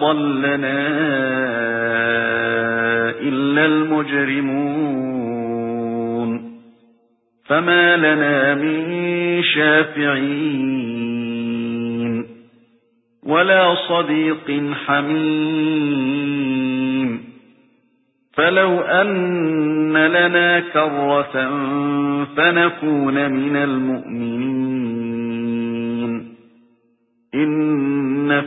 أضلنا إلا المجرمون. فما لنا من شافعين ولا صديق حميم. فلو أن لنا كرة فنكون من المؤمنين.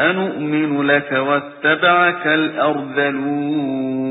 أنؤمن لك واتبعك الأرذلون